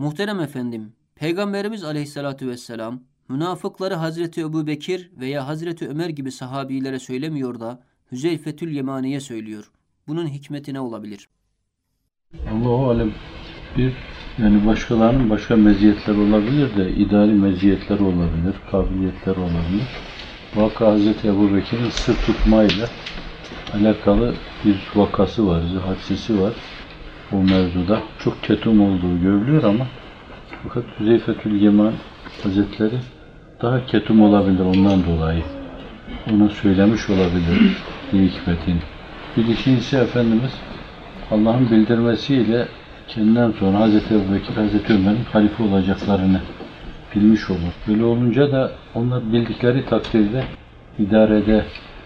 Muhterem efendim, Peygamberimiz aleyhissalatü vesselam münafıkları Hazreti Ebu Bekir veya Hazreti Ömer gibi sahabilere söylemiyor da Hüzeyfetül Yemani'ye söylüyor. Bunun hikmeti ne olabilir? Allahu alem bir yani başkalarının başka meziyetleri olabilir de idari meziyetleri olabilir, kabiliyetler olabilir. Vaka Hz. Ebu Bekir'in sır tutmayla alakalı bir vakası var, hadisesi var o mevzuda. Çok ketum olduğu görülüyor ama fakat Hüzeyfetül Yeman Hazretleri daha ketum olabilir ondan dolayı. Onu söylemiş olabilir bir hikmetin. Bir ikincisi Efendimiz Allah'ın bildirmesiyle kendinden sonra Hz. Ebu Bekir, Hz. Ömer'in halife olacaklarını bilmiş olur. Böyle olunca da onlar bildikleri takdirde idarede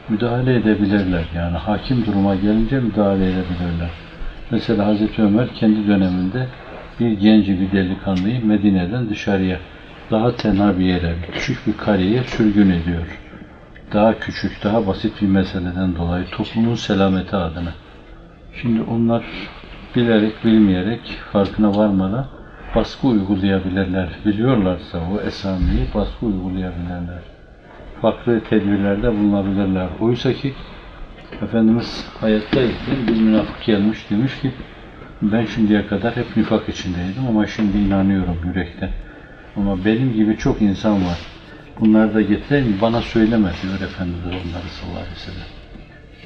müdahale edebilirler. Yani hakim duruma gelince müdahale edebilirler. Mesela Hz. Ömer kendi döneminde bir genci bir delikanlıyı Medine'den dışarıya daha tenha bir yere, küçük bir kareye sürgün ediyor. Daha küçük, daha basit bir meseleden dolayı toplumun selameti adına. Şimdi onlar bilerek, bilmeyerek, farkına varmadan baskı uygulayabilirler. Biliyorlarsa o esamiyi baskı uygulayabilirler. Farklı tedbirlerde bulunabilirler. Oysa ki Efendimiz hayattayken bir münafık gelmiş demiş ki ben şimdiye kadar hep nifak içindeydim ama şimdi inanıyorum yürekten. Ama benim gibi çok insan var. Bunları da getireyim bana söyleme diyor Efendimiz onları sallallahu aleyhi ve sellem.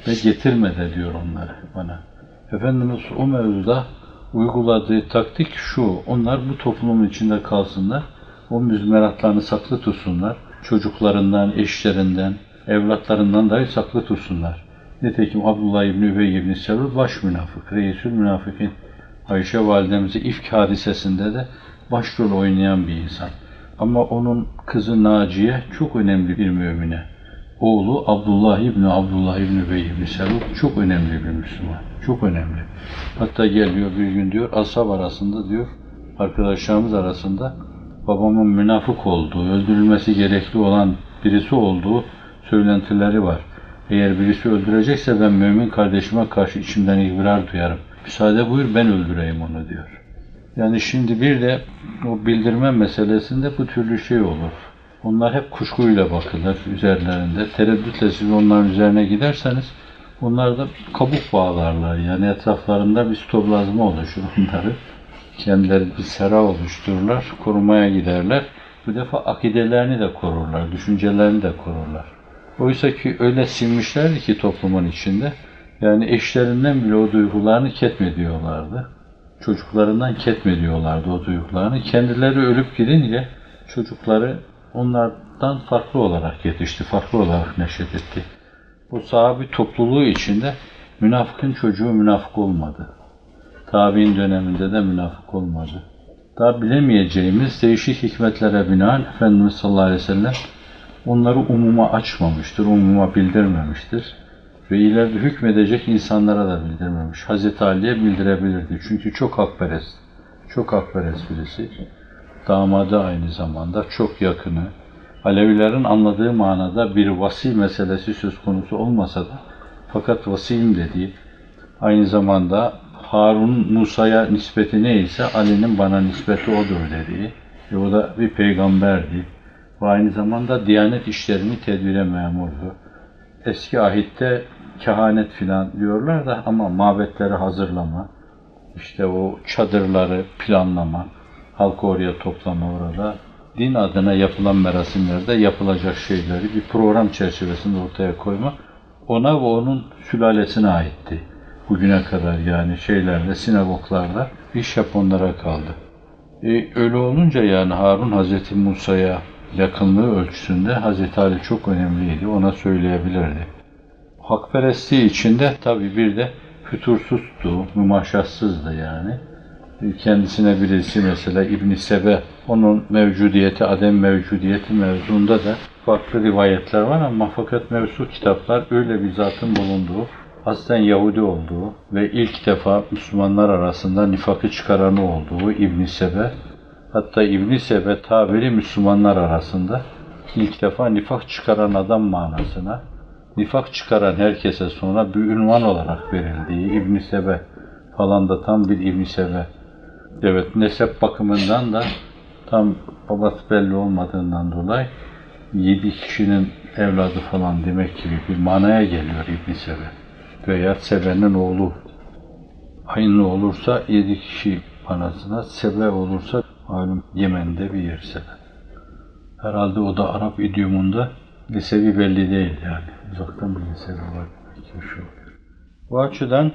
Ve getirme de diyor onları bana. Efendimiz o mevzuda uyguladığı taktik şu. Onlar bu toplumun içinde kalsınlar. O müzmeratlarını saklı tutsunlar. Çocuklarından, eşlerinden, evlatlarından dahi saklı tutsunlar. Nitekim Abdullah İbni Übey İbni Selul baş münafık, reisül münafıkin. Ayşe validemizi ifk hadisesinde de başrol oynayan bir insan. Ama onun kızı Naciye çok önemli bir mümine. Oğlu Abdullah İbni Abdullah İbni Übey İbni Selul çok önemli bir Müslüman. Çok önemli. Hatta geliyor bir gün diyor, ashab arasında diyor, arkadaşlarımız arasında babamın münafık olduğu, öldürülmesi gerekli olan birisi olduğu söylentileri var. Eğer birisi öldürecekse ben mümin kardeşime karşı içimden ibrar duyarım. Müsaade buyur ben öldüreyim onu diyor. Yani şimdi bir de o bildirme meselesinde bu türlü şey olur. Onlar hep kuşkuyla bakılır üzerlerinde. Tereddütle siz onların üzerine giderseniz onlar da kabuk bağlarlar. Yani etraflarında bir stoplazma oluşur onları. Kendileri bir sera oluştururlar, korumaya giderler. Bu defa akidelerini de korurlar, düşüncelerini de korurlar. Oysa ki öyle sinmişlerdi ki toplumun içinde. Yani eşlerinden bile o duygularını ketmediyorlardı. Çocuklarından ketmediyorlardı o duygularını. Kendileri ölüp gidince çocukları onlardan farklı olarak yetişti, farklı olarak neşet etti. Bu sahabi topluluğu içinde münafıkın çocuğu münafık olmadı. Tabi'in döneminde de münafık olmadı. Daha bilemeyeceğimiz değişik hikmetlere binaen Efendimiz sallallahu aleyhi ve sellem onları umuma açmamıştır, umuma bildirmemiştir. Ve ileride hükmedecek insanlara da bildirmemiş. Hazreti Ali'ye bildirebilirdi. Çünkü çok hakperest. Çok hakperest birisi. Damadı aynı zamanda çok yakını. Alevilerin anladığı manada bir vasi meselesi söz konusu olmasa da fakat vasiyim dediği aynı zamanda Harun Musa'ya nispeti neyse Ali'nin bana nispeti odur dediği ve o da bir peygamberdi ve aynı zamanda diyanet işlerini tedbire memurdu. Eski ahitte kehanet filan diyorlar da ama mabetleri hazırlama, işte o çadırları planlama, halkı oraya toplama orada, din adına yapılan merasimlerde yapılacak şeyleri bir program çerçevesinde ortaya koyma, ona ve onun sülalesine aitti. Bugüne kadar yani şeylerde, sinagoglarda iş yap onlara kaldı. E, öyle olunca yani Harun Hazreti Musa'ya yakınlığı ölçüsünde Hazreti Ali çok önemliydi. Ona söyleyebilirdi. Hakperestliği içinde tabi bir de fütursuzdu, mümaşatsızdı yani. Kendisine birisi mesela İbn Sebe, onun mevcudiyeti, adem mevcudiyeti mevzunda da farklı rivayetler var ama fakat mevzu kitaplar öyle bir zatın bulunduğu, aslen Yahudi olduğu ve ilk defa Müslümanlar arasında nifakı çıkaranı olduğu İbn Sebe, hatta İbn Sebe tabiri Müslümanlar arasında ilk defa nifak çıkaran adam manasına nifak çıkaran herkese sonra bir ünvan olarak verildiği İbn Sebe falan da tam bir İbn Sebe Evet, nesep bakımından da tam babası belli olmadığından dolayı yedi kişinin evladı falan demek gibi bir manaya geliyor İbn Sebe. Veya Sebe'nin oğlu aynı olursa yedi kişi manasına, Sebe olursa malum Yemen'de bir yer Sebe. Herhalde o da Arap idiomunda lisevi belli değil yani. Uzaktan bir lisevi var demek ki şu. Bu açıdan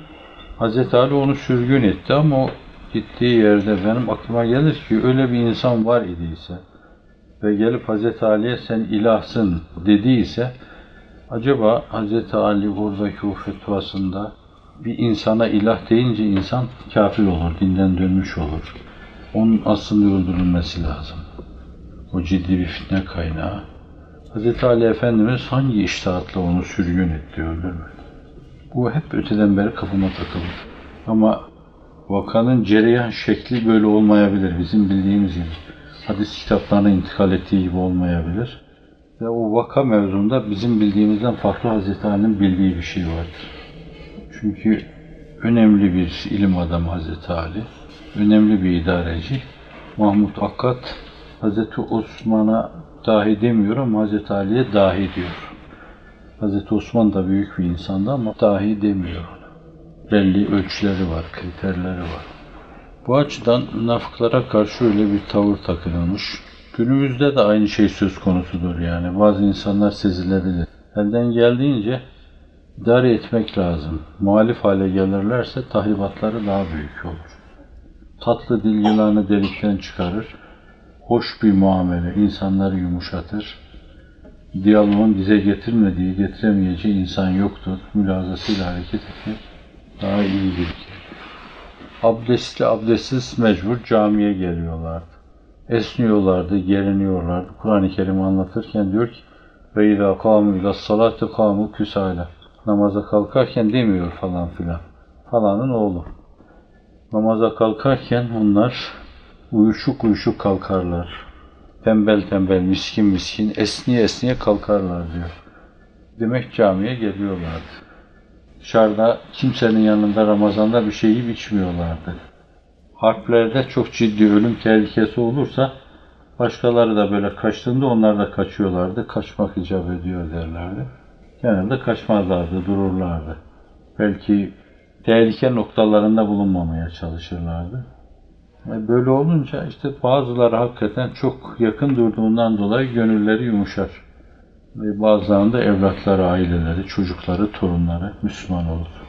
Hz. Ali onu sürgün etti ama o gittiği yerde benim aklıma gelir ki öyle bir insan var idiyse ve gelip Hz. Ali'ye sen ilahsın dediyse acaba Hz. Ali oradaki o fetvasında bir insana ilah deyince insan kafir olur, dinden dönmüş olur. Onun aslında öldürülmesi lazım. O ciddi bir fitne kaynağı. Hz. Ali Efendimiz hangi iştahatla onu sürgün etti, öldürmedi? Bu hep öteden beri kafama takılır. Ama vakanın cereyan şekli böyle olmayabilir. Bizim bildiğimiz gibi. Hadis kitaplarına intikal ettiği gibi olmayabilir. Ve o vaka mevzunda bizim bildiğimizden farklı Hazreti Ali'nin bildiği bir şey vardır. Çünkü önemli bir ilim adamı Hazreti Ali, önemli bir idareci. Mahmut Akkat Hazreti Osman'a dahi demiyor ama Hazreti Ali'ye dahi diyor. Hazreti Osman da büyük bir insandı ama dahi demiyor. Belli ölçüleri var, kriterleri var. Bu açıdan münafıklara karşı öyle bir tavır takınılmış. Günümüzde de aynı şey söz konusudur yani. Bazı insanlar sezilebilir. Elden geldiğince idare etmek lazım. Muhalif hale gelirlerse tahribatları daha büyük olur. Tatlı dil yılanı delikten çıkarır. Hoş bir muamele insanları yumuşatır. Diyaloğun dize getirmediği, getiremeyeceği insan yoktur. Mülazasıyla hareket etmek daha iyi bir Abdestli abdestsiz mecbur camiye geliyorlardı. Esniyorlardı, geriniyorlardı. Kur'an-ı Kerim anlatırken diyor ki ve izâ kâmû ilâ salâti kâmû küsâle. Namaza kalkarken demiyor falan filan. Falanın oğlu. Namaza kalkarken onlar uyuşuk uyuşuk kalkarlar. Tembel tembel, miskin miskin, esniye esniye kalkarlar diyor. Demek camiye geliyorlardı. Dışarıda kimsenin yanında Ramazan'da bir şey yiyip içmiyorlardı. Harplerde çok ciddi ölüm tehlikesi olursa başkaları da böyle kaçtığında onlar da kaçıyorlardı. Kaçmak icap ediyor derlerdi. Genelde kaçmazlardı, dururlardı. Belki tehlike noktalarında bulunmamaya çalışırlardı. Böyle olunca işte bazıları hakikaten çok yakın durduğundan dolayı gönülleri yumuşar. Ve bazılarında evlatları, aileleri, çocukları, torunları Müslüman olur.